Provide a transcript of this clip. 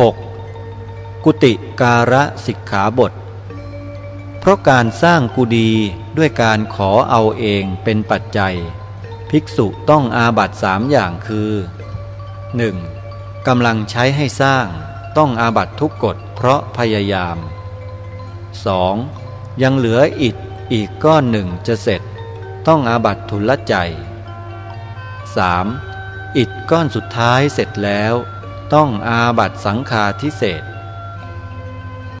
6. กุติการะสิกขาบท เพราะการสร้างกุดีด้วยการขอเอาเองเป็นปัจจัย ภิกษุต้องอาบัตสามอย่างคือ 1. กำลังใช้ให้สร้างต้องอาบัตทุกกฎเพราะพยายาม 2. ยังเหลืออิฐอีกก้อนหนึ่งจะเสร็จ ต้องอาบัตทุลใจ 3. อิฐก้อนสุดท้ายเสร็จแล้ว ต้องอาบัตสังฆาทิเศษ